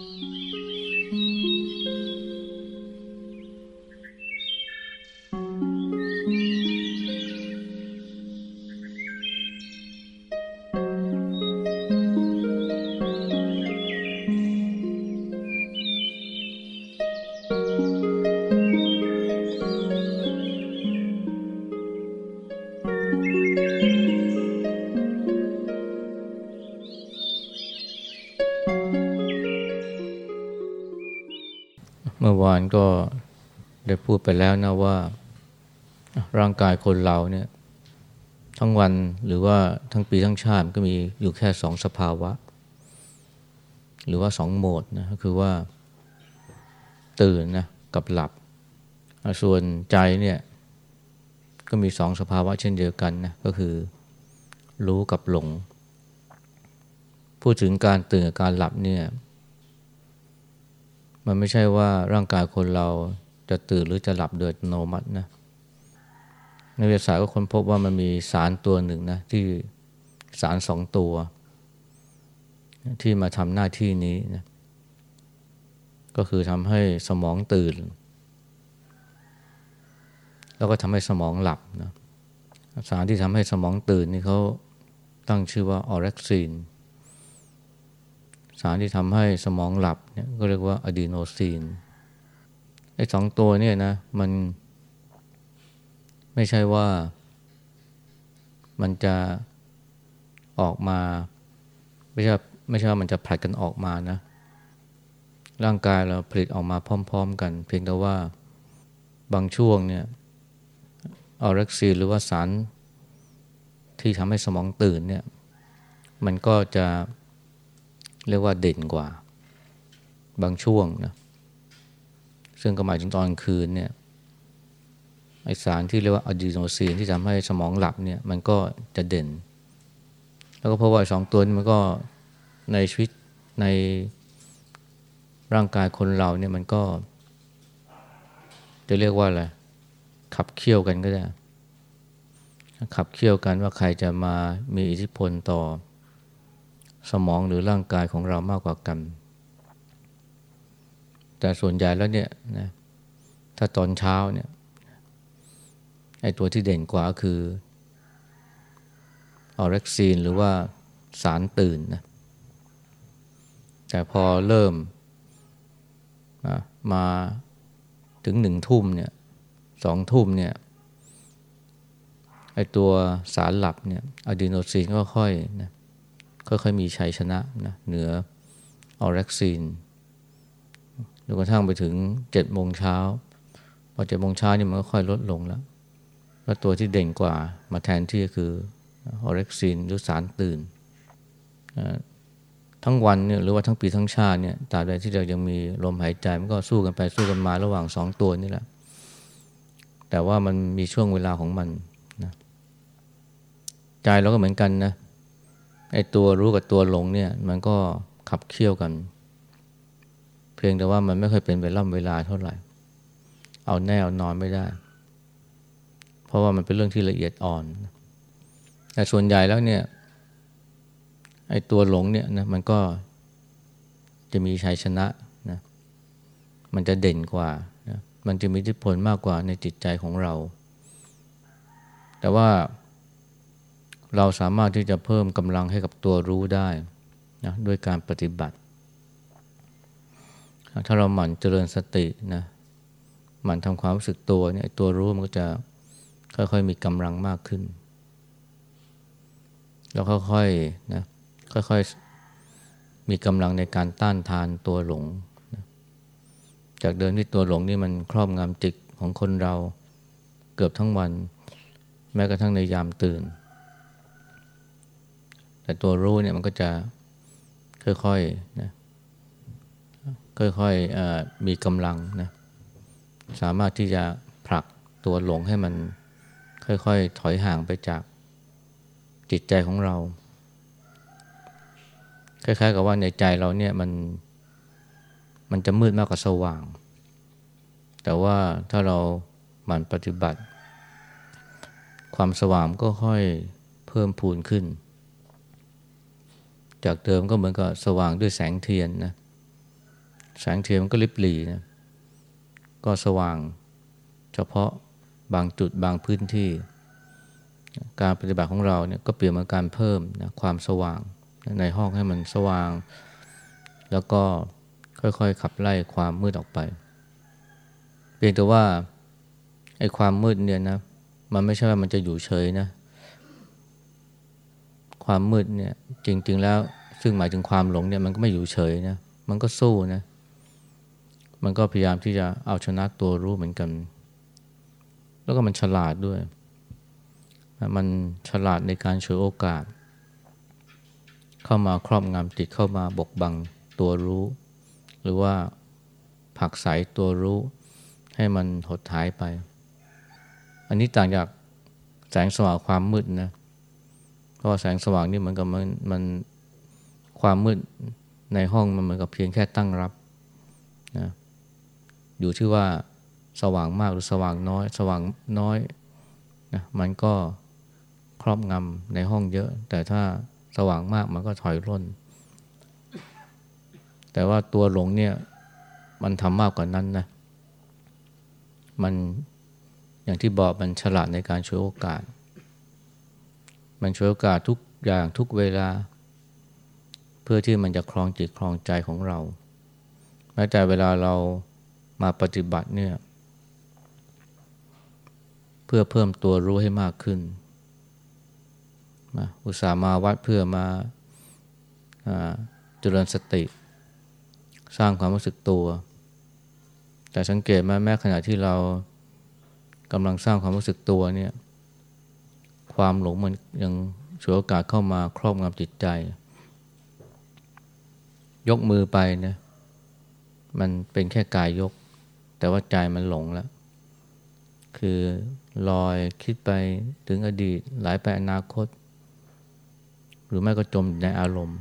เวานก็ได้พูดไปแล้วนะว่า ร่างกายคนเราเนี่ย ทั้งวันหรือว่าทั้งปีทั้งชาติก็มีอยู่แค่สองสภาวะ หรือว่าสองโหมดนะก็คือว่า ตื่นนะกับหลับ ส่วนใจเนี่ย ก็มีสองสภาวะเช่นเดียวกันนะก็คือรู้กับหลง พูดถึงการตื่นกับการหลับเนี่ย มันไม่ใช่ว่าร่างกายคนเราจะตื่นหรือจะหลับโดยอัตโนมัตินะในวิทยาศาสตร์ก็ค้นพบว่ามันมีสารตัวหนึ่งนะที่สารสองตัว ที่มาทำหน้าที่นี้นะก็คือทำให้สมองตื่น แล้วก็ทำให้สมองหลับนะสารที่ทำให้สมองตื่นนี่เขาตั้งชื่อว่าออเร็กซีน สารที่ทำให้สมองหลับเนี่ยก็เรียกว่าอะดีโนซีนไอ้สองตัวเนี่ยนะมันไม่ใช่ว่ามันจะออกมา ไม่ใช่ไม่ใช่ว่ามันจะผลัดกันออกมานะ ร่างกายเราผลิตออกมาพร้อม ๆ กัน เพียงแต่ว่าบางช่วงเนี่ยออเร็กซีหรือว่าสารที่ทำให้สมองตื่นเนี่ย มันก็จะ เรียกว่าเด่นกว่าบางช่วงนะซึ่งก็หมายถึงตอนคืนเนี่ยไอสารที่เรียกว่าอะดีโนซีนที่ทำให้สมองหลับเนี่ยมันก็จะเด่น แล้วก็เพราะว่าสองตัวนี้มันก็ในชีวิตในร่างกายคนเราเนี่ยมันก็ จะเรียกว่าอะไรขับเคี่ยวกันก็ได้ ขับเคี่ยวกันว่าใครจะมามีอิทธิพลต่อ สมองหรือร่างกายของเรามากกว่ากัน แต่ส่วนใหญ่แล้วเนี่ยนะถ้าตอนเช้าเนี่ยไอ้ตัวที่เด่นกว่าคือออเร็กซีนหรือว่าสารตื่นนะแต่พอเริ่มมาถึงหนึ่งทุ่มเนี่ยสองทุ่มเนี่ยไอ้ตัวสารหลับเนี่ยอะดีโนซีนก็ค่อยนะ ค่อยๆมีชัยชนะนะเหนือออเร็กซีนจนกระทั่งไปถึงเจ็ดโมงเช้าพอเจ็ดโมงเช้านี่มันก็ค่อยลดลงแล้ว แล้วตัวที่เด่นกว่ามาแทนที่ก็คือออเร็กซีนหรือสารตื่น ทั้งวันเนี่ยหรือว่าทั้งปีทั้งชาติเนี่ยตราบใดที่เรายังมีลมหายใจมันก็สู้กันไปสู้กันมาระหว่างสองตัวนี่แหละ แต่ว่ามันมีช่วงเวลาของมันนะใจเราก็เหมือนกันนะ ไอ้ตัวรู้กับตัวหลงเนี่ย มันก็ขับเคี่ยวกัน เพียงแต่ว่ามันไม่เคยเป็นเวลาเวลาเท่าไหร่ เอาแน่เอานอนไม่ได้ เพราะว่ามันเป็นเรื่องที่ละเอียดอ่อน แต่ส่วนใหญ่แล้วเนี่ยไอ้ตัวหลงเนี่ยนะมันก็จะมีชัยชนะนะมันจะเด่นกว่านะมันจะมีอิทธิพลมากกว่าในจิตใจของเรา แต่ว่า เราสามารถที่จะเพิ่มกำลังให้กับตัวรู้ได้นะด้วยการปฏิบัติ ถ้าเราหมั่นเจริญสตินะหมั่นทำความรู้สึกตัวเนี่ยตัวรู้มันก็จะค่อยๆมีกำลังมากขึ้น แล้วค่อยๆนะค่อยๆมีกำลังในการต้านทานตัวหลงนะจากเดิมที่ตัวหลงนี่มันครอบงำจิตของคนเราเกือบทั้งวัน แม้กระทั่งในยามตื่น แต่ตัวรู้เนี่ยมันก็จะค่อยๆนะค่อยๆมีกำลังนะสามารถที่จะผลักตัวหลงให้มันค่อยๆ ถอยห่างไปจากจิตใจของเรา คล้ายๆ กับว่าในใจเราเนี่ยมันมันจะมืดมากกว่าสว่าง แต่ว่าถ้าเราหมั่นปฏิบัติ ความสว่างก็ค่อยเพิ่มพูนขึ้น จากเดิมก็เหมือนกับสว่างด้วยแสงเทียนนะแสงเทียนมันก็ลิบหลีนะก็สว่างเฉพาะบางจุดบางพื้นที่ การปฏิบัติของเราเนี่ยก็เปลี่ยนมาการเพิ่มนะความสว่างในห้องให้มันสว่าง แล้วก็ค่อยๆขับไล่ความมืดออกไป เพียงแต่ว่าไอ้ความมืดเนี่ยนะมันไม่ใช่ว่ามันจะอยู่เฉยนะ ความมืดเนี่ยจริง ๆ แล้วซึ่งหมายถึงความหลงเนี่ยมันก็ไม่อยู่เฉยนะมันก็สู้นะมันก็พยายามที่จะเอาชนะตัวรู้เหมือนกัน แล้วก็มันฉลาดด้วย มันฉลาดในการฉวยโอกาส เข้ามาครอบงำจิตเข้ามาบกบังตัวรู้ หรือว่าผักใสตัวรู้ ให้มันหดหายไป อันนี้ต่างจากแสงสว่างความมืดนะ เพราะแสงสว่างนี่เหมือนกับมันมันความมืดในห้องมันเหมือนกับเพียงแค่ตั้งรับนะอยู่ที่ว่าสว่างมากหรือสว่างน้อย สว่างน้อยนะมันก็ครอบงำในห้องเยอะ แต่ถ้าสว่างมากมันก็ถอยร่น แต่ว่าตัวหลงเนี่ยมันทำมากกว่านั้นนะมันอย่างที่บอกมันฉลาดในการช่วยโอกาส มันช่วยโอกาสทุกอย่างทุกเวลา เพื่อที่มันจะคลองจิตคลองใจของเราแม้แต่เวลาเรามาปฏิบัติเนี่ย เพื่อเพิ่มตัวรู้ให้มากขึ้นมาอุตส่าห์มาวัดเพื่อมาเจริญสติ สร้างความรู้สึกตัว แต่สังเกตไหมแม้ขณะที่เรากำลังสร้างความรู้สึกตัวเนี่ย ความหลงมันยังฉวยโอกาสเข้ามาครอบงำจิตใจ ยกมือไปนะมันเป็นแค่กายยก แต่ว่าใจมันหลงแล้ว คือลอยคิดไปถึงอดีตหลายไปอนาคต หรือไม่ก็จมในอารมณ์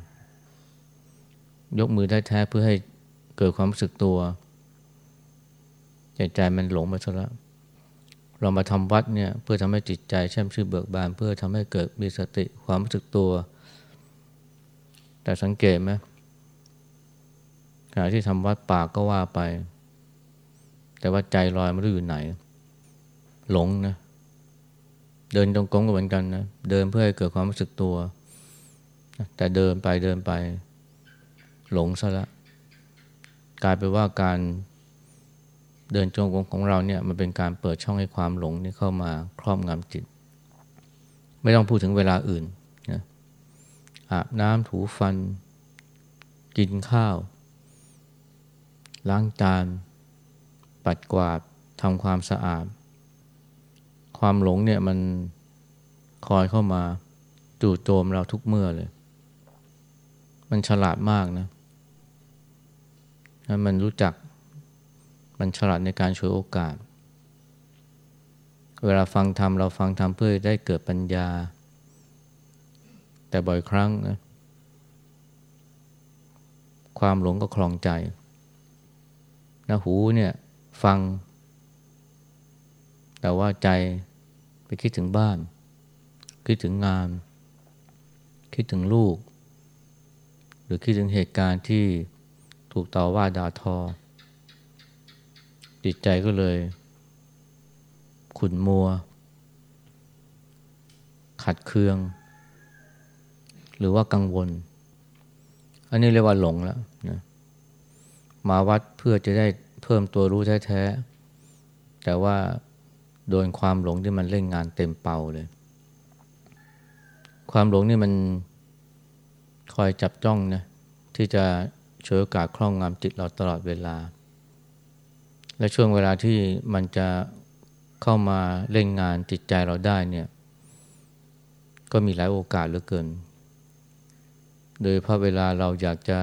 ยกมือได้แท้เพื่อให้เกิดความรู้สึกตัวใจใจมันหลงไปซะแล้ว เรามาทำวัดเนี่ยเพื่อทำให้จิตใจแช่มชื่นเบิกบาน เพื่อทำให้เกิดมีสติความรู้สึกตัว แต่สังเกตไหมขณะที่ทำวัดปากก็ว่าไป แต่ว่าใจลอยไม่รู้อยู่ไหน หลงนะ เดินตรงกงก็เหมือนกันนะเดินเพื่อให้เกิดความรู้สึกตัว แต่เดินไปเดินไป หลงซะละกลายเป็นว่าการ เดินจงกรมของเราเนี่ยมันเป็นการเปิดช่องให้ความหลงนี่เข้ามาครอบงำจิต ไม่ต้องพูดถึงเวลาอื่นนะอาบน้ำถูฟัน กินข้าว ล้างจาน ปัดกวาดทำความสะอาด ความหลงเนี่ยมันคอยเข้ามาจู่โจมเราทุกเมื่อเลย มันฉลาดมากนะ มันรู้จัก มันฉลาดในการช่วยโอกาส เวลาฟังธรรมเราฟังธรรมเพื่อได้เกิดปัญญา แต่บ่อยครั้งนะความหลงก็คลองใจนะหูเนี่ยฟัง แต่ว่าใจไปคิดถึงบ้าน คิดถึงงาน คิดถึงลูก หรือคิดถึงเหตุการณ์ที่ถูกต่อว่าด่าทอ จิตใจก็เลย ขุนมัว ขัดเคือง หรือว่ากังวล อันนี้เรียกว่าหลงแล้วนะมาวัดเพื่อจะได้เพิ่มตัวรู้แท้ๆแต่ว่าโดนความหลงที่มันเล่นงานเต็มเป่าเลย ความหลงนี่มันคอยจับจ้องนะที่จะช่วยโอกาสคล่องงามจิตเราตลอดเวลา และช่วงเวลาที่มันจะเข้ามาเล่นงานจิตใจเราได้เนี่ย ก็มีหลายโอกาสเหลือเกิน โดยพราะเวลาเราอยากจะ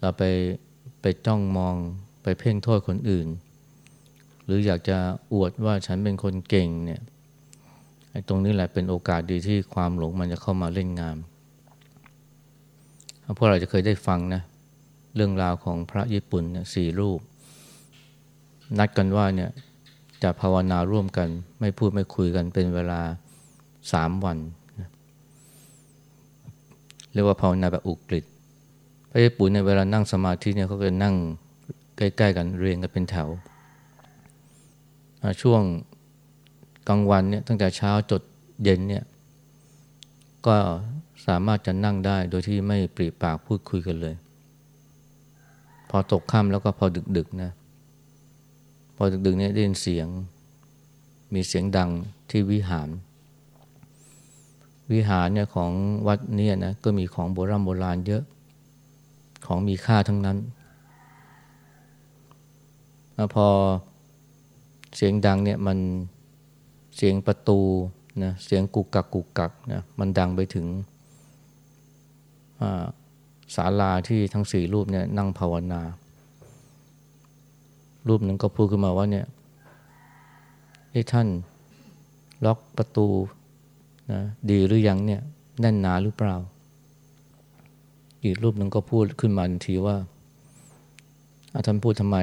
เราไปไปจ้องมองไปเพ่งโทษคนอื่น หรืออยากจะอวดว่าฉันเป็นคนเก่งเนี่ยไอ้ตรงนี้แหละเป็นโอกาสดีที่ความหลงมันจะเข้ามาเล่นงานพวกเราจะเคยได้ฟังนะเรื่องราวของพระญี่ปุ่นสี่รูป นัดกันว่าเนี่ยจะภาวนาร่วมกัน ไม่พูดไม่คุยกันเป็นเวลาสามวันเรียกว่าภาวนาแบบอุกฤษพระญี่ปุ่นในเวลานั่งสมาธิเนี่ยเขาก็นั่งใกล้ๆกันเรียงกันเป็นแถว ช่วงกลางวันเนี่ยตั้งแต่เช้าจดเย็นเนี่ยก็สามารถจะนั่งได้โดยที่ไม่ปรีปากพูดคุยกันเลย พอตกค่ำแล้วก็พอดึกๆนะ พอดึกๆเนี่ยได้ยินเสียง มีเสียงดังที่วิหาร วิหารเนี่ยของวัดเนี่ยนะก็มีของโบราณโบราณเยอะ ของมีค่าทั้งนั้นพอเสียงดังเนี่ยมันเสียงประตูนะเสียงกุกกักกุกกักนะมันดังไปถึงศาลาที่ทั้งสี่รูปเนี่ยนั่งภาวนา รูปหนึ่งก็พูดขึ้นมาว่าเนี่ยให้ท่านล็อกประตูนะดีหรือยังเนี่ยแน่นหนาหรือเปล่า อีกรูปหนึ่งก็พูดขึ้นมาทันทีว่าท่านพูดทำไม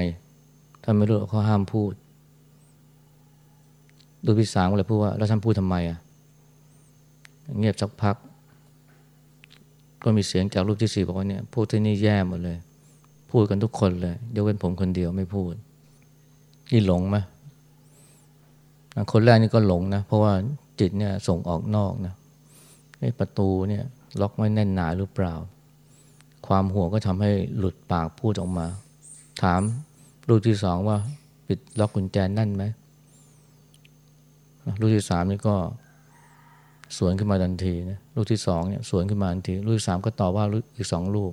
ท่านไม่รู้เขาห้ามพูดรูปที่สามก็เลยพูดว่าแล้วท่านพูดทำไมอะเงียบสักพัก ก็มีเสียงจากรูปที่สี่บอกว่าเนี่ยพูดที่นี่แย่หมดเลย พูดกันทุกคนเลยยกเว้นผมคนเดียวไม่พูด นี่หลงไหมคนแรกนี่ก็หลงนะ เพราะว่าจิตเนี่ยส่งออกนอกนะไอ้ประตูเนี่ยล็อกไม่แน่นหนาหรือเปล่า ความห่วงก็ทำให้หลุดปากพูดออกมา ถามรูปที่สองว่า ปิดล็อกกุญแจแน่นไหมลูกที่สามนี่ก็สวนขึ้นมาทันทีนะลูกที่สองเนี่ยสวนขึ้นมาทันทีลูกที่สามก็ตอบว่าอีกสองลูก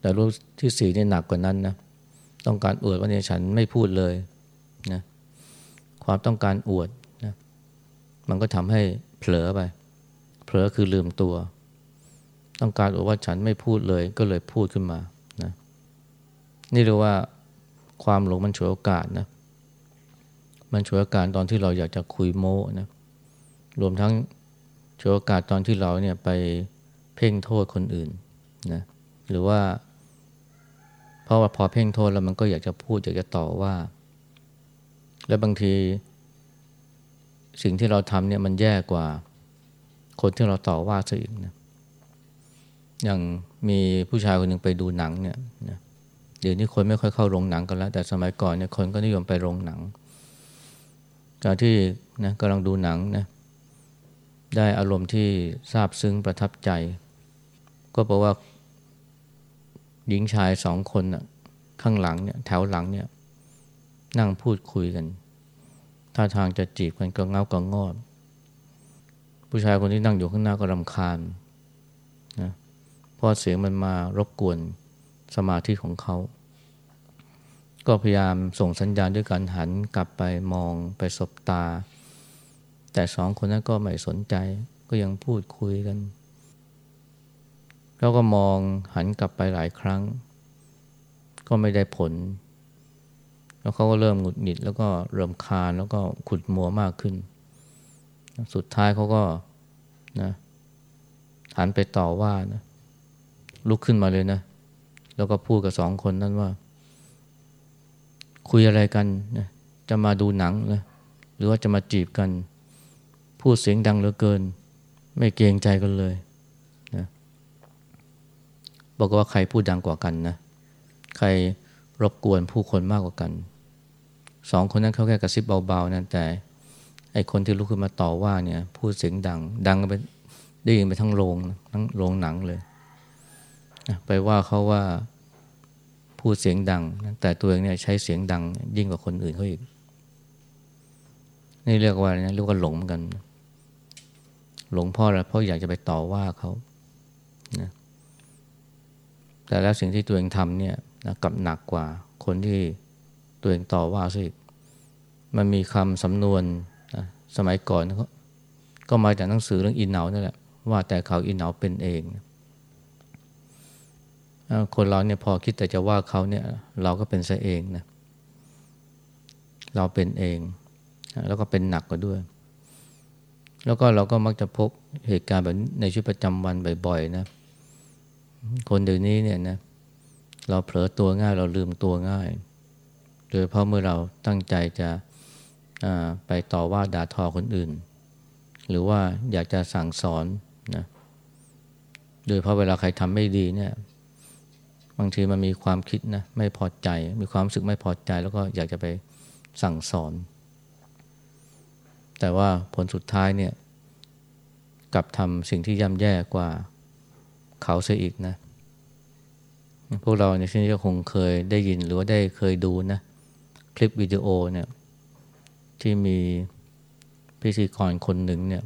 แต่ลูกที่สี่นี่หนักกว่านั้นนะ ต้องการอวดว่าเนี่ยฉันไม่พูดเลยนะความต้องการอวดนะมันก็ทำให้เผลอไป เผลอคือลืมตัว ต้องการอวดว่าฉันไม่พูดเลย ก็เลยพูดขึ้นมานะนี่เรียกว่าความหลงมันฉวยโอกาสนะมันช่วยโอกาสตอนที่เราอยากจะคุยโม้นะรวมทั้งช่วยโอกาสตอนที่เราเนี่ยไปเพ่งโทษคนอื่นนะหรือว่า เพราะว่าพอเพ่งโทษแล้วมันก็อยากจะพูดอยากจะต่อว่า และบางที สิ่งที่เราทำเนี่ยมันแย่กว่า คนที่เราต่อว่าซะอีกนะอย่างมีผู้ชายคนหนึ่งไปดูหนังเนี่ยนะเดี๋ยวนี้คนไม่ค่อยเข้าโรงหนังกันแล้ว แต่สมัยก่อนเนี่ยคนก็นิยมไปโรงหนังจากที่นะกำลังดูหนังนะได้อารมณ์ที่ซาบซึ้งประทับใจ ก็บอกว่า หญิงชายสองคนน่ะข้างหลังเนี่ยแถวหลังเนี่ยนั่งพูดคุยกันท่าทางจะจีบกันก็เงาก็งอด ผู้ชายคนที่นั่งอยู่ข้างหน้าก็รำคาญนะเพราะเสียงมันมารบกวนสมาธิของเขา ก็พยายามส่งสัญญาณด้วยการหันกลับไปมองไปสบตา แต่สองคนนั้นก็ไม่สนใจก็ยังพูดคุยกัน แล้วก็มองหันกลับไปหลายครั้ง ก็ไม่ได้ผล แล้วเขาก็เริ่มหงุดหงิด แล้วก็เริ่มคานแล้วก็ขุดมัวมากขึ้น สุดท้ายเขาก็นะหันไปต่อว่านะลุกขึ้นมาเลยนะ แล้วก็พูดกับสองคนนั้นว่า คุยอะไรกันนะจะมาดูหนังนะหรือว่าจะมาจีบกัน พูดเสียงดังเหลือเกิน ไม่เกรงใจกันเลย บอกว่าใครพูดดังกว่ากันนะใครรบกวนผู้คนมากกว่ากันสองคนนั้นเขาแค่กระซิบเบาๆนะแต่ไอคนที่ลุกขึ้นมาต่อว่าเนี่ยพูดเสียงดัง ดังไปได้ยินไปทั้งโรงทั้งโรงหนังเลยไปว่าเขาว่าพูดเสียงดัง แต่ตัวเองเนี่ยใช้เสียงดัง ยิ่งกว่าคนอื่นเขาอีกนี่เรียกว่าอะไรนะเรียกว่าหลงกัน หลงพ่อแล้วเพราะอยากจะไปต่อว่าเขานะ แต่แล้วสิ่งที่ตัวเองทำเนี่ยนะกับหนักกว่าคนที่ตัวเองต่อว่าซะอีกมันมีคำสำนวนนะสมัยก่อนก็ก็มาจากหนังสือเรื่องอินเนานั่นแหละว่าแต่เขาอินเนาเป็นเอง คนเราเนี่ยพอคิดแต่จะว่าเขาเนี่ยเราก็เป็นซะเองนะเราเป็นเอง แล้วก็เป็นหนักกว่าด้วย แล้วก็เราก็มักจะพบเหตุการณ์แบบในชีวิตประจำวันบ่อยๆนะ คนเดี๋ยวนี้เนี่ยนะเราเผลอตัวง่ายเราลืมตัวง่ายโดยเพราะเมื่อเราตั้งใจจะไปต่อว่าด่าทอคนอื่น หรือว่าอยากจะสั่งสอนนะโดยเพราะเวลาใครทำไม่ดีเนี่ย บางทีมันมีความคิดนะไม่พอใจ มีความรู้สึกไม่พอใจ แล้วก็อยากจะไปสั่งสอน แต่ว่าผลสุดท้ายเนี่ยกลับทำสิ่งที่ย่ำแย่กว่า เขาเสียอีกนะ พวกเราในที่นี้ก็คงเคยได้ยินหรือว่าได้เคยดูนะ คลิปวิดีโอเนี่ยที่มีพิธีกรคนหนึ่งเนี่ย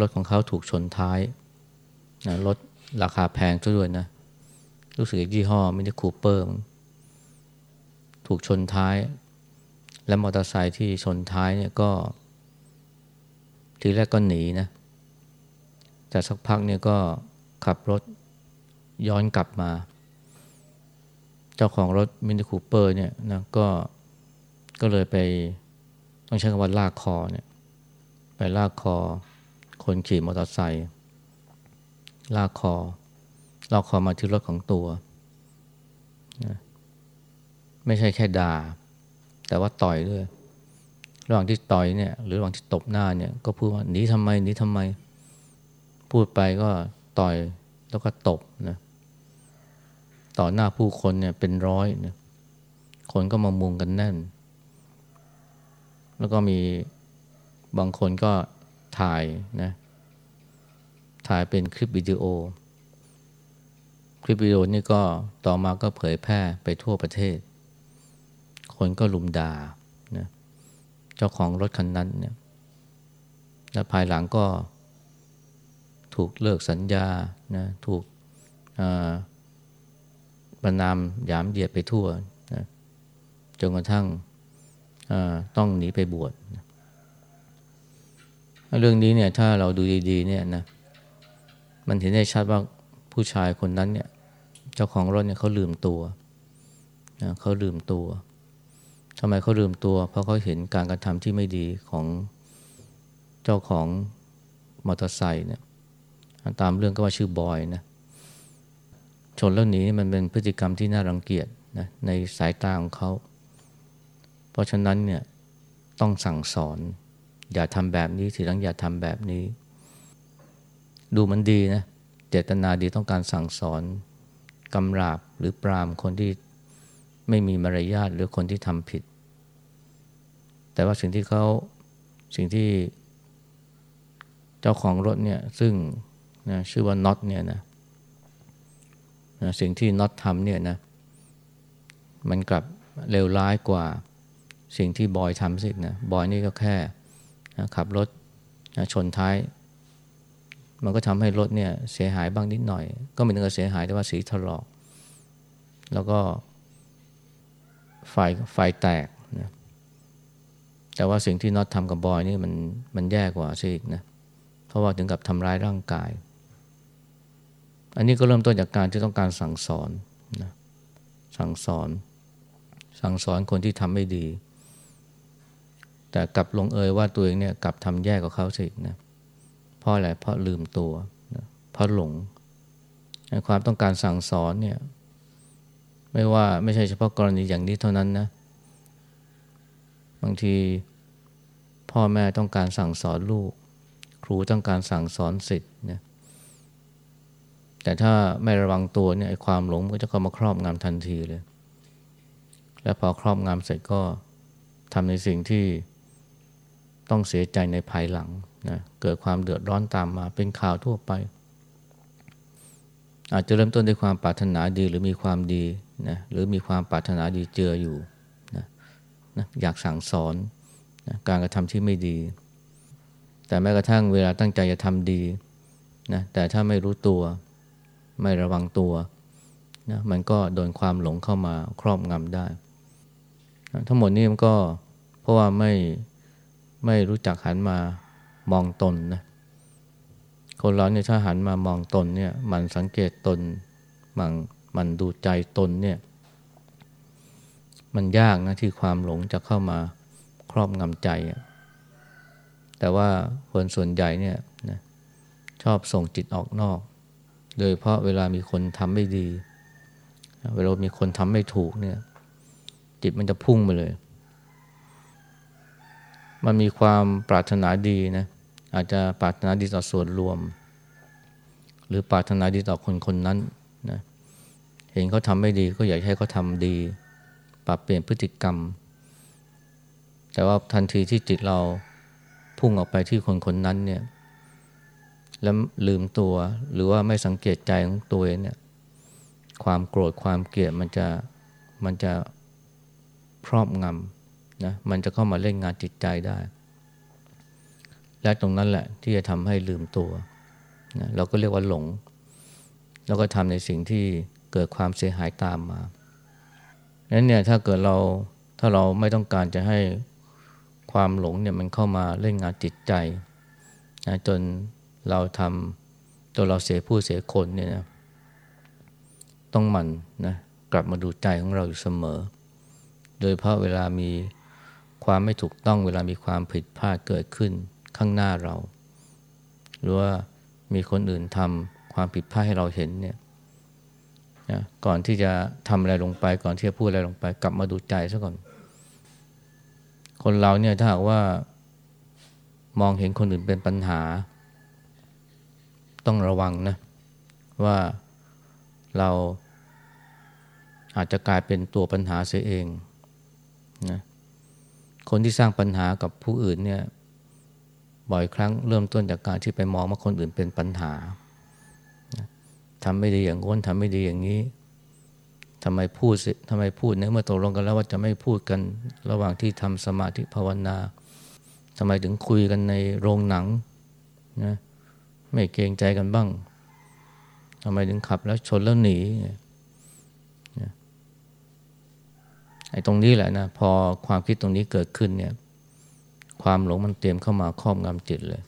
รถของเขาถูกชนท้ายนะรถราคาแพงซะด้วยนะรู้สึกยี่ห้อ Mini Cooper ถูกชนท้าย และมอเตอร์ไซค์ที่ชนท้ายเนี่ยก็ ทีแรกก็หนีนะแต่สักพักเนี่ยก็ ขับรถย้อนกลับมา เจ้าของรถ Mini Cooper เนี่ยนะก็ก็เลยไปต้องใช้คำว่าลากคอเนี่ยไปลากคอ คนขี่มอเตอร์ไซค์ลากคอลากคอมาที่รถของตัวนะไม่ใช่แค่ด่า แต่ว่าต่อยด้วยระหว่างที่ต่อยเนี่ยหรือระหว่างที่ตบหน้าเนี่ยก็พูดว่าหนีทำไมหนีทำไม พูดไปก็ ต่อยแล้วก็ตบนะต่อหน้าผู้คนเนี่ยเป็นร้อยนะคนก็มามุงกันแน่น แล้วก็มีบางคนก็ถ่ายนะถ่ายเป็นคลิปวิดีโอ คลิปวิดีโอนี่ก็ต่อมาก็เผยแพร่ไปทั่วประเทศ คนก็ลุมด่านะเจ้าของรถคันนั้นเนี่ยและภายหลังก็ ถูกเลิกสัญญานะถูกประนามยามเหยียดไปทั่วนะจนกระทั่งต้องหนีไปบวชนะเรื่องนี้เนี่ยถ้าเราดูดีๆเนี่ยนะมันเห็นได้ชัดว่าผู้ชายคนนั้นเนี่ย เจ้าของรถเนี่ยเขาลืมตัวนะเขาลืมตัวทำไมเขาลืมตัว เพราะเขาเห็นการกระทำที่ไม่ดีของเจ้าของมอเตอร์ไซค์เนี่ย ตามเรื่องก็ว่าชื่อบอยนะชนแล้วหนีมันเป็นพฤติกรรมที่น่ารังเกียจนะในสายตาของเขา เพราะฉะนั้นเนี่ยต้องสั่งสอน อย่าทำแบบนี้ทีหลังอย่าทำแบบนี้ ดูมันดีนะเจตนาดีต้องการสั่งสอนกำราบหรือปรามคนที่ไม่มีมารยาทหรือคนที่ทำผิด แต่ว่าสิ่งที่เขาสิ่งที่เจ้าของรถเนี่ยซึ่ง นะชื่อว่าน็อตเนี่ยนะนะสิ่งที่น็อตทำเนี่ยนะมันกลับเลวร้ายกว่าสิ่งที่บอยทำสินะบอยนี่ก็แค่นะขับรถนะชนท้าย มันก็ทำให้รถเนี่ยเสียหายบ้างนิดหน่อย ก็ไม่ถึงกับเสียหายแต่ว่าสีถลอก แล้วก็ไฟไฟแตกนะแต่ว่าสิ่งที่น็อตทำกับบอยนี่มันมันแย่กว่าสิอีกนะเพราะว่าถึงกับทำร้ายร่างกาย อันนี้ก็เริ่มต้นจากการที่ต้องการสั่งสอนนะสั่งสอน สั่งสอนคนที่ทำไม่ดี แต่กลับลงเอยว่าตัวเองเนี่ยกลับทำแย่กว่าเขาสินะเพราะอะไรเพราะลืมตัวนะเพราะหลงความต้องการสั่งสอนเนี่ยไม่ว่าไม่ใช่เฉพาะกรณีอย่างนี้เท่านั้นนะบางทีพ่อแม่ต้องการสั่งสอนลูก ครูต้องการสั่งสอนสิทธิ์ แต่ถ้าไม่ระวังตัวเนี่ยความหลงก็จะเข้ามาครอบงำทันทีเลย และพอครอบงำเสร็จก็ทำในสิ่งที่ต้องเสียใจในภายหลังนะเกิดความเดือดร้อนตามมาเป็นข่าวทั่วไป อาจจะเริ่มต้นด้วยความปรารถนาดีหรือมีความดีนะหรือมีความปรารถนาดีเจออยู่นะนะอยากสั่งสอนนะการกระทำที่ไม่ดี แต่แม้กระทั่งเวลาตั้งใจจะทำดีนะแต่ถ้าไม่รู้ตัว ไม่ระวังตัวนะมันก็โดนความหลงเข้ามาครอบงำได้ ทั้งหมดนี้มันก็เพราะว่าไม่ไม่รู้จักหันมามองตนนะคนเราเนี่ยถ้าหันมามองตนเนี่ยมันสังเกตตนมันมันดูใจตนเนี่ยมันยากนะที่ความหลงจะเข้ามาครอบงำใจ แต่ว่าคนส่วนใหญ่เนี่ยนะชอบส่งจิตออกนอก โดยเพราะเวลามีคนทำไม่ดี เวลามีคนทำไม่ถูกเนี่ย จิตมันจะพุ่งไปเลย มันมีความปรารถนาดีนะอาจจะปรารถนาดีต่อส่วนรวม หรือปรารถนาดีต่อคนคนนั้นนะเห็นเขาทำไม่ดีก็อยากให้เขาทำดี ปรับเปลี่ยนพฤติกรรม แต่ว่าทันทีที่จิตเราพุ่งออกไปที่คนคนนั้นเนี่ย แล้วลืมตัว หรือว่าไม่สังเกตใจของตัวเองเนี่ยความโกรธความเกลียดมันจะมันจะครอบงำนะมันจะเข้ามาเล่นงานจิตใจได้ และตรงนั้นแหละที่จะทำให้ลืมตัวนะเราก็เรียกว่าหลง แล้วก็ทำในสิ่งที่เกิดความเสียหายตามมานั้นเนี่ยถ้าเกิดเราถ้าเราไม่ต้องการจะให้ความหลงเนี่ยมันเข้ามาเล่นงานจิตใจนะจน เราทำตัวเราเสียผู้เสียคนเนี่ยนะต้องหมั่นนะกลับมาดูใจของเราอยู่เสมอ โดยเพราะเวลามีความไม่ถูกต้องเวลามีความผิดพลาดเกิดขึ้นข้างหน้าเรา หรือว่ามีคนอื่นทำความผิดพลาดให้เราเห็นเนี่ยนะก่อนที่จะทำอะไรลงไป ก่อนที่จะพูดอะไรลงไป กลับมาดูใจซะก่อน คนเราเนี่ยถ้าหากว่ามองเห็นคนอื่นเป็นปัญหา ต้องระวังนะว่าเราอาจจะกลายเป็นตัวปัญหาเสียเองนะคนที่สร้างปัญหากับผู้อื่นเนี่ยบ่อยครั้งเริ่มต้นจากการที่ไปมองว่าคนอื่นเป็นปัญหาทำไม่ดีอย่างง้นทำไม่ดีอย่างนี้ทำไมพูดทำไมพูดเนี่ยเมื่อตกลงกันแล้วว่าจะไม่พูดกันระหว่างที่ทำสมาธิภาวนาทำไมถึงคุยกันในโรงหนังนะ ไม่เกรงใจกันบ้างทำไมถึงขับแล้วชนแล้วหนีไอ้ตรงนี้แหละนะพอความคิดตรงนี้เกิดขึ้นเนี่ย ความหลงมันเตรียมเข้ามาครอบงำจิตเลย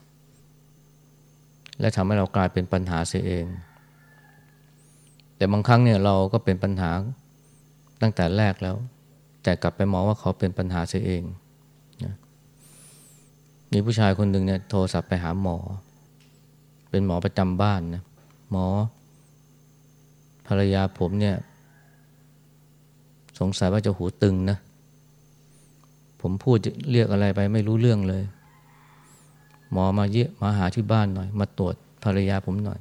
และทำให้เรากลายเป็นปัญหาเสียเอง แต่บางครั้งเนี่ยเราก็เป็นปัญหาตั้งแต่แรกแล้ว แต่กลับไปมองว่าเขาเป็นปัญหาเสียเองนะมีผู้ชายคนหนึ่งเนี่ยโทรศัพท์ไปหาหมอ เป็นหมอประจำบ้านนะหมอ ภรรยาผมเนี่ย สงสัยว่าจะหูตึงนะ ผมพูดเรียกอะไรไปไม่รู้เรื่องเลย หมอมาเยอะมาหาที่บ้านหน่อย มาตรวจภรรยาผมหน่อย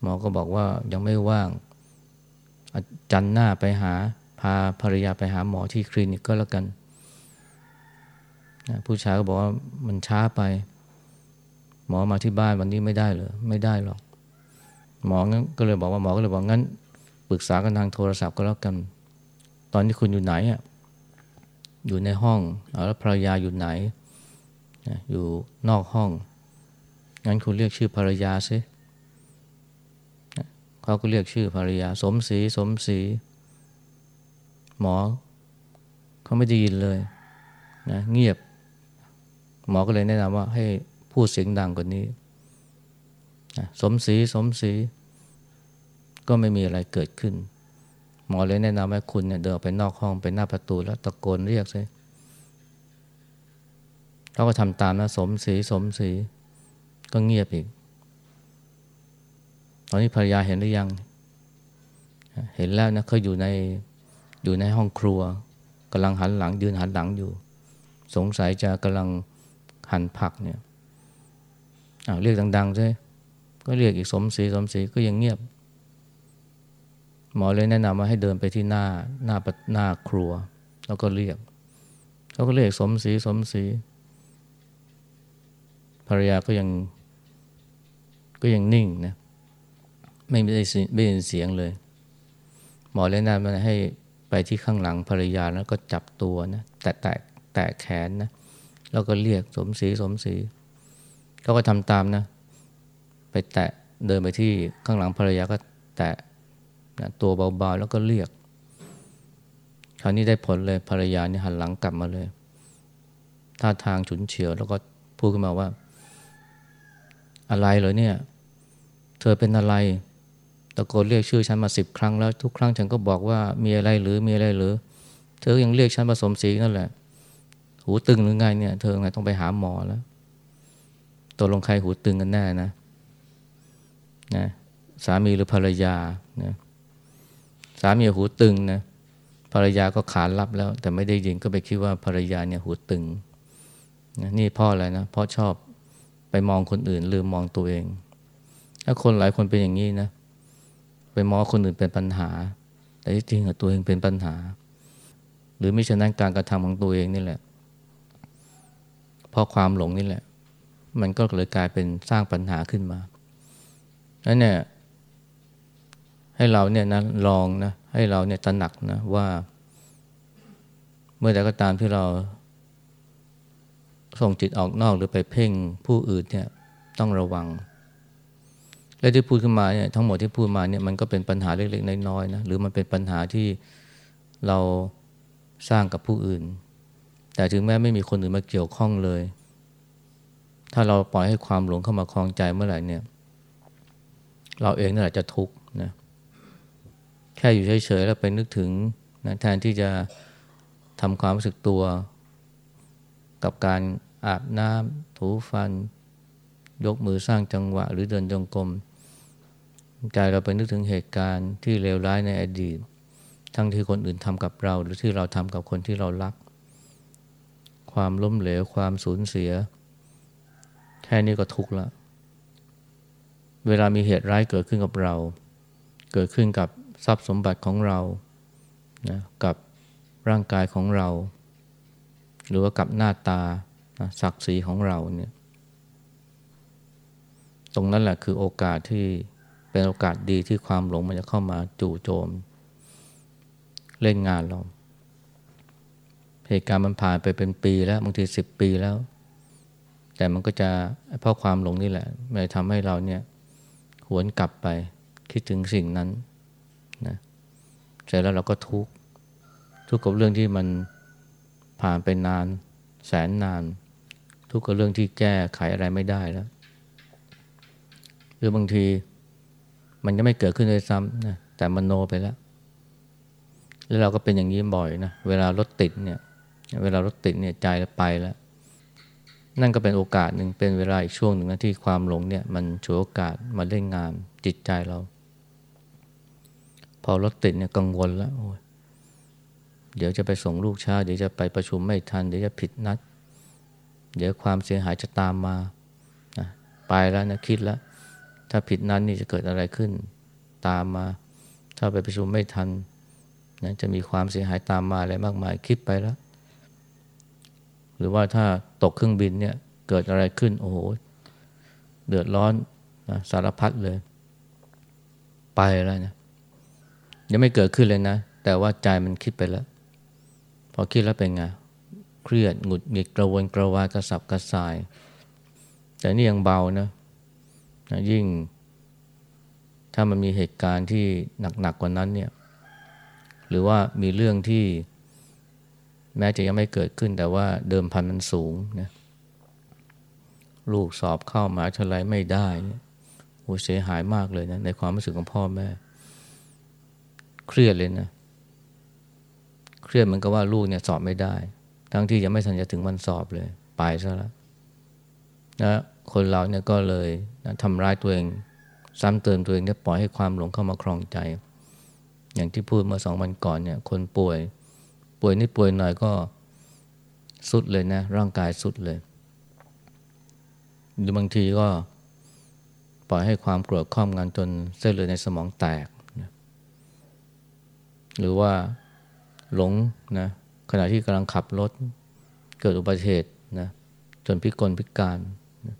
หมอก็บอกว่ายังไม่ว่างจันหน้าไปหา พาภรรยาไปหาหมอที่คลินิกก็แล้วกัน ผู้ชายก็บอกว่ามันช้าไป หมอมาที่บ้านวันนี้ไม่ได้เลยไม่ได้หรอก หมองั้นก็เลยบอกว่าหมอก็เลยบอกงั้นปรึกษากันทางโทรศัพท์ก็แล้วกัน ตอนนี้คุณอยู่ไหนอะอยู่ในห้องแล้วภรรยาอยู่ไหน อยู่นอกห้อง งั้นคุณเรียกชื่อภรรยาซิเขาก็เรียกชื่อภรรยา สมศรีสมศรีหมอเขาไม่ได้ยินเลยนะเงียบ หมอก็เลยแนะนำว่าให้ พูดเสียงดังกว่านี้ สมศรีสมศรีก็ไม่มีอะไรเกิดขึ้น หมอเลยแนะนำให้คุณเนี่ยเดินไปนอกห้องไปหน้าประตูแล้วตะโกนเรียกซิเขาก็ทำตามนะสมศรีสมศรีก็เงียบอีก ตอนนี้ภรรยาเห็นหรือยัง เห็นแล้วนะเขาอยู่ในอยู่ในห้องครัวกำลังหันหลังยืนหันหลังอยู่ สงสัยจะกำลังหั่นผักเนี่ย เรียกดังๆใช่ก็เรียกอีกสมศรีสมศรีก็ยังเงียบ หมอเลยแนะนำว่าให้เดินไปที่หน้าหน้าหน้าครัว แล้วก็เรียกเขาก็เรียกสมศรีสมศรีภรรยาก็ยังก็ยังนิ่งนะไม่ได้ไม่ได้ยินเสียงเลย หมอเลยแนะนำให้ไปที่ข้างหลังภรรยาแล้วก็จับตัวนะแตะแตะแตะแขนนะแล้วก็เรียกสมศรีสมศรี เขาก็ทำตามนะ ไปแตะเดินไปที่ข้างหลังภรรยาก็แตะนะตัวเบาๆแล้วก็เรียก คราวนี้ได้ผลเลยภรรยานี่หันหลังกลับมาเลยท่าทางฉุนเฉียว แล้วก็พูดขึ้นมาว่า อะไรเหรอเนี่ย เธอเป็นอะไรตะโกนเรียกชื่อฉันมาสิบครั้งแล้วทุกครั้งฉันก็บอกว่ามีอะไรหรือมีอะไรหรือ เธอยังเรียกฉันผสมสีนั่นแหละ หูตึงหรือไงเนี่ย เธอไงต้องไปหาหมอแล้ว ตัวลงใครหูตึงกันแน่นะนะสามีหรือภรรยานะสามีหูตึงนะภรรยาก็ขานรับแล้ว แต่ไม่ได้ยินก็ไปคิดว่าภรรยาเนี่ยหูตึงนะนี่พ่ออะไรนะพราะชอบไปมองคนอื่น ลืมมองตัวเอง ถ้าคนหลายคนเป็นอย่างนี้นะ ไปมองคนอื่นเป็นปัญหา แต่ที่จริงตัวเองเป็นปัญหา หรือไม่เช่นนั้นการกระทำของตัวเองนี่แหละเพราะความหลงนี่แหละ มันก็เลยกลายเป็นสร้างปัญหาขึ้นมาแล้วเนี่ยให้เราเนี่ยนะลองนะให้เราเนี่ยตระหนักนะว่า เมื่อใดก็ตามที่เรา ส่งจิตออกนอกหรือไปเพ่งผู้อื่นเนี่ยต้องระวัง และที่พูดขึ้นมาเนี่ยทั้งหมดที่พูดมาเนี่ยมันก็เป็นปัญหาเล็กๆน้อยๆนะหรือมันเป็นปัญหาที่เราสร้างกับผู้อื่น แต่ถึงแม้ไม่มีคนอื่นมาเกี่ยวข้องเลย ถ้าเราปล่อยให้ความหลงเข้ามาคลองใจเมื่อไหร่เนี่ย เราเองนั่นแหละจะทุกข์นะแค่อยู่เฉยๆแล้วไปนึกถึงนะแทนที่จะทำความรู้สึกตัว กับการอาบน้ำถูฟัน ยกมือสร้างจังหวะ หรือเดินจงกรมใจเราไปนึกถึงเหตุการณ์ที่เลวร้ายในอดีต ทั้งที่คนอื่นทำกับเรา หรือที่เราทำกับคนที่เรารัก ความล้มเหลวความสูญเสีย แค่นี้ก็ทุกข์แล้วเวลามีเหตุร้ายเกิดขึ้นกับเรา เกิดขึ้นกับทรัพย์สมบัติของเรานะกับร่างกายของเรา หรือว่ากับหน้าตาศักดิ์ศรีของเราเนี่ยตรงนั้นแหละคือโอกาสที่เป็นโอกาสดีที่ความหลงมันจะเข้ามาจู่โจม เล่นงานเราเหตุการณ์มันผ่านไปเป็นปีแล้วบางทีสิบปีแล้ว แต่มันก็จะเพราะความหลงนี่แหละมันทำให้เราเนี่ยหวนกลับไปคิดถึงสิ่งนั้นนะเสร็จแล้วเราก็ทุกข์ทุกข์กับเรื่องที่มันผ่านไปนาน แสนนาน ทุกข์กับเรื่องที่แก้ไขอะไรไม่ได้แล้วหรือบางทีมันจะไม่เกิดขึ้นเลยซ้ำนะแต่มันโนไปแล้ว แล้วเราก็เป็นอย่างนี้บ่อยนะเวลารถติดเนี่ย เวลารถติดเนี่ยใจไปแล้ว นั่นก็เป็นโอกาสหนึ่งเป็นเวลาอีกช่วงหนึ่งนะที่ความหลงเนี่ยมันฉวยโอกาสมาเล่นงานจิตใจเรา พอรถติดเนี่ยกังวลแล้วโอ้ยเดี๋ยวจะไปส่งลูกช้าเดี๋ยวจะไปประชุมไม่ทัน เดี๋ยวจะผิดนัด เดี๋ยวความเสียหายจะตามมาไปแล้วนะคิดแล้ว ถ้าผิดนั้นนี่จะเกิดอะไรขึ้น ตามมา ถ้าไปประชุมไม่ทันนะจะมีความเสียหายตามมาอะไรมากมายคิดไปแล้ว หรือว่าถ้าตกเครื่องบินเนี่ยเกิดอะไรขึ้นโอ้โหเดือดร้อนนะสารพัดเลย ไปแล้วนะยังไม่เกิดขึ้นเลยนะ แต่ว่าใจมันคิดไปแล้ว พอคิดแล้วเป็นไงเครียดหงุดหงิดกระวนกระวายกระสับกระส่าย แต่นี่ยังเบานะนะยิ่ง ถ้ามันมีเหตุการณ์ที่หนักๆกว่านั้นเนี่ยหรือว่ามีเรื่องที่ แม้จะยังไม่เกิดขึ้นแต่ว่าเดิมพันมันสูงนะลูกสอบเข้ามหาเทยาลายไม่ได้โอ้เสียหายมากเลยนะในความรู้สึกของพ่อแม่ เครียดเลยนะ เครียดเหมือนกับว่าลูกเนี่ยสอบไม่ได้ ทั้งที่ยังไม่ทันจะถึงวันสอบเลย ไปซะแล้วนะคนเราเนี่ยก็เลยนะทำร้ายตัวเอง ซ้ำเติมตัวเองเนี่ยปล่อยให้ความหลงเข้ามาครองใจ อย่างที่พูดเมื่อสองวันก่อนเนี่ย คนป่วย ป่วยนิดป่วยหน่อยก็สุดเลยนะ ร่างกายสุดเลย หรือบางทีก็ปล่อยให้ความโกรธครอบงำจนเส้นเลือดในสมองแตกนะหรือว่าหลงนะขณะที่กำลังขับรถ เกิดอุบัติเหตุนะจนพิกลพิการนะ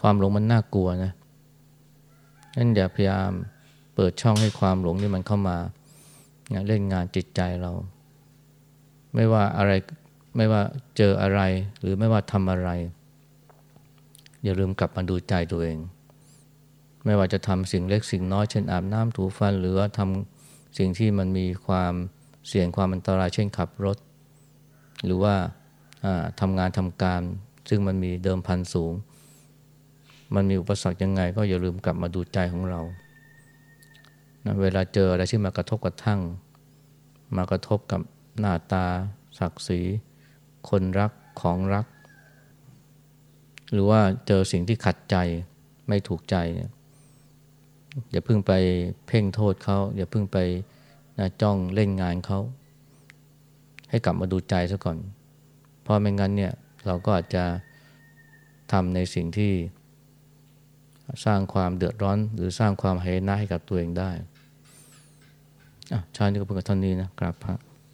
ความหลงมันน่ากลัวนะนั่นอย่าพยายามเปิดช่องให้ความหลงนี่มันเข้ามา เล่นงานจิตใจเรา ไม่ว่าอะไรไม่ว่าเจออะไร หรือไม่ว่าทำอะไร อย่าลืมกลับมาดูใจตัวเอง ไม่ว่าจะทำสิ่งเล็กสิ่งน้อยเช่นอาบน้ำถูฟัน หรือว่าทำสิ่งที่มันมีความเสี่ยงความอันตรายเช่นขับรถ หรือว่าทำงานทำการ ซึ่งมันมีเดิมพันสูง มันมีอุปสรรคยังไง ก็อย่าลืมกลับมาดูใจของเรา เวลาเจออะไรที่มากระทบกระทั่ง มากระทบกับหน้าตา ศักดิ์ศรี คนรักของรัก หรือว่าเจอสิ่งที่ขัดใจไม่ถูกใจเนี่ยอย่าเพิ่งไปเพ่งโทษเขาอย่าเพิ่งไปนะจ้องเล่นงานเขาให้กลับมาดูใจซะก่อน เพราะไม่งั้นเนี่ยเราก็อาจจะทำในสิ่งที่สร้างความเดือดร้อน หรือสร้างความเหยนะให้กับตัวเองได้ ชาตินี้ก็เพิ่งกับท่านนี้นะกราบพระ